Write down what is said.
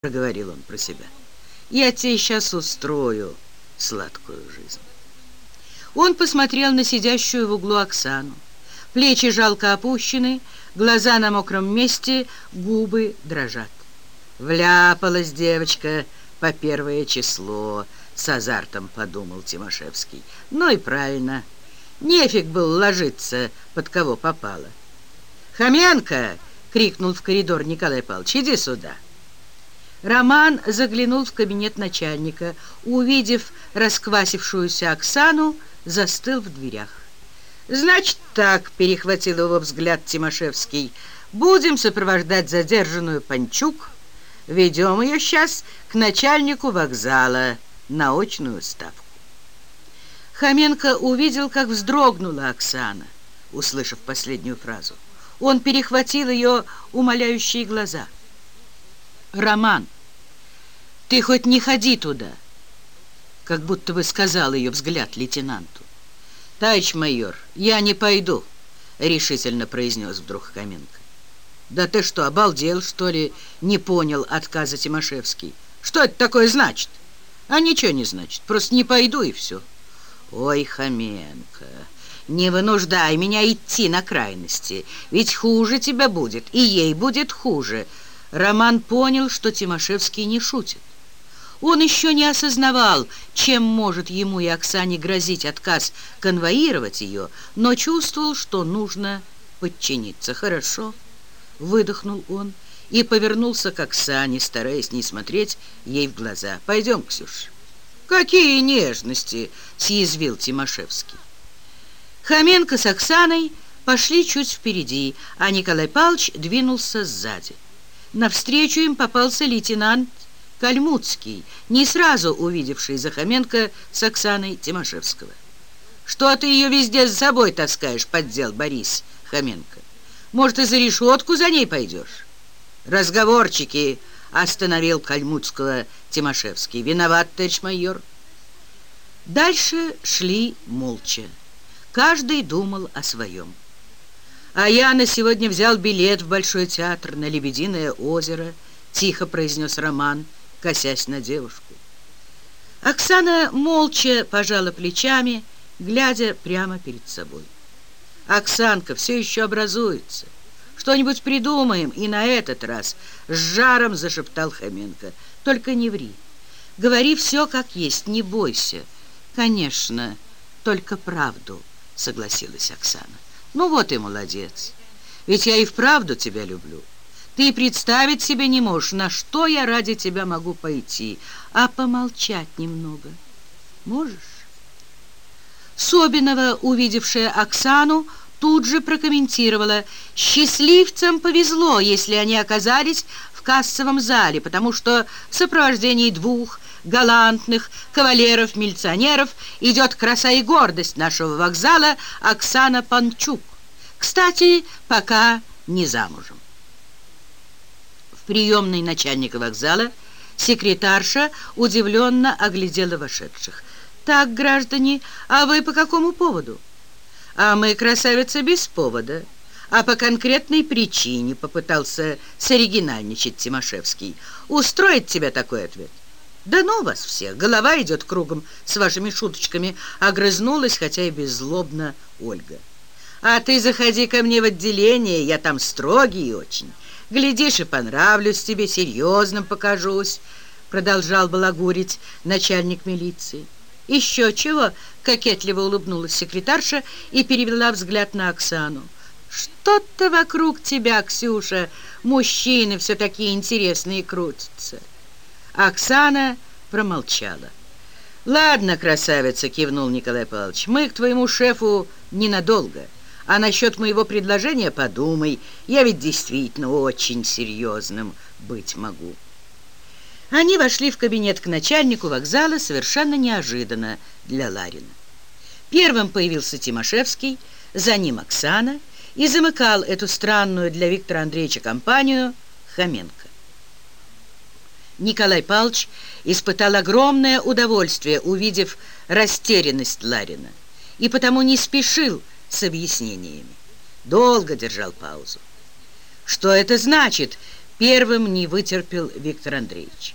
— проговорил он про себя. «Я тебе сейчас устрою сладкую жизнь». Он посмотрел на сидящую в углу Оксану. Плечи жалко опущены, глаза на мокром месте, губы дрожат. «Вляпалась девочка по первое число», — с азартом подумал Тимошевский. «Ну и правильно. Нефиг был ложиться, под кого попало». «Хоменко!» — крикнул в коридор Николай Павлович. «Иди сюда». Роман заглянул в кабинет начальника. Увидев расквасившуюся Оксану, застыл в дверях. «Значит так», — перехватил его взгляд Тимошевский, «будем сопровождать задержанную Панчук. Ведем ее сейчас к начальнику вокзала на очную ставку». Хоменко увидел, как вздрогнула Оксана, услышав последнюю фразу. Он перехватил ее умоляющие глаза — «Роман, ты хоть не ходи туда!» Как будто бы сказал ее взгляд лейтенанту. «Товарищ майор, я не пойду», — решительно произнес вдруг Каменко. «Да ты что, обалдел, что ли?» — не понял отказа Тимошевский. «Что это такое значит?» «А ничего не значит, просто не пойду и все». «Ой, Хоменко, не вынуждай меня идти на крайности, ведь хуже тебя будет, и ей будет хуже». Роман понял, что Тимошевский не шутит. Он еще не осознавал, чем может ему и Оксане грозить отказ конвоировать ее, но чувствовал, что нужно подчиниться. «Хорошо», — выдохнул он и повернулся к Оксане, стараясь не смотреть ей в глаза. «Пойдем, Ксюш». «Какие нежности!» — съязвил Тимошевский. Хоменко с Оксаной пошли чуть впереди, а Николай Павлович двинулся сзади. Навстречу им попался лейтенант Кальмутский, не сразу увидевший Захаменко с Оксаной Тимошевского. «Что ты ее везде с собой таскаешь?» — поддел Борис Хоменко. «Может, и за решетку за ней пойдешь?» «Разговорчики!» — остановил Кальмутского Тимошевский. «Виноват, товарищ майор». Дальше шли молча. Каждый думал о своем. «А я на сегодня взял билет в Большой театр на Лебединое озеро», — тихо произнес Роман, косясь на девушку. Оксана молча пожала плечами, глядя прямо перед собой. «Оксанка все еще образуется. Что-нибудь придумаем, и на этот раз с жаром зашептал Хоменко. Только не ври. Говори все как есть, не бойся. Конечно, только правду, согласилась Оксана. Ну вот и молодец. Ведь я и вправду тебя люблю. Ты представить себе не можешь, на что я ради тебя могу пойти, а помолчать немного можешь? Собинова, увидевшая Оксану, тут же прокомментировала. Счастливцам повезло, если они оказались в кассовом зале, потому что в сопровождении двух галантных кавалеров-милиционеров идет краса и гордость нашего вокзала Оксана Панчук. Кстати, пока не замужем. В приемной начальника вокзала секретарша удивленно оглядела вошедших. «Так, граждане, а вы по какому поводу?» «А мы, красавица, без повода» а по конкретной причине попытался соригинальничать Тимошевский. Устроит тебя такой ответ? Да ну вас всех, голова идет кругом с вашими шуточками, огрызнулась, хотя и беззлобно Ольга. А ты заходи ко мне в отделение, я там строгий очень. Глядишь, и понравлюсь тебе, серьезным покажусь, продолжал балагурить начальник милиции. Еще чего? Кокетливо улыбнулась секретарша и перевела взгляд на Оксану. Что-то вокруг тебя, Ксюша, мужчины все такие интересные крутятся. Оксана промолчала. «Ладно, красавица», — кивнул Николай Павлович, «мы к твоему шефу ненадолго. А насчет моего предложения подумай. Я ведь действительно очень серьезным быть могу». Они вошли в кабинет к начальнику вокзала совершенно неожиданно для Ларина. Первым появился Тимошевский, за ним Оксана — и замыкал эту странную для Виктора Андреевича компанию Хоменко. Николай Павлович испытал огромное удовольствие, увидев растерянность Ларина, и потому не спешил с объяснениями. Долго держал паузу. «Что это значит?» Первым не вытерпел Виктор Андреевич.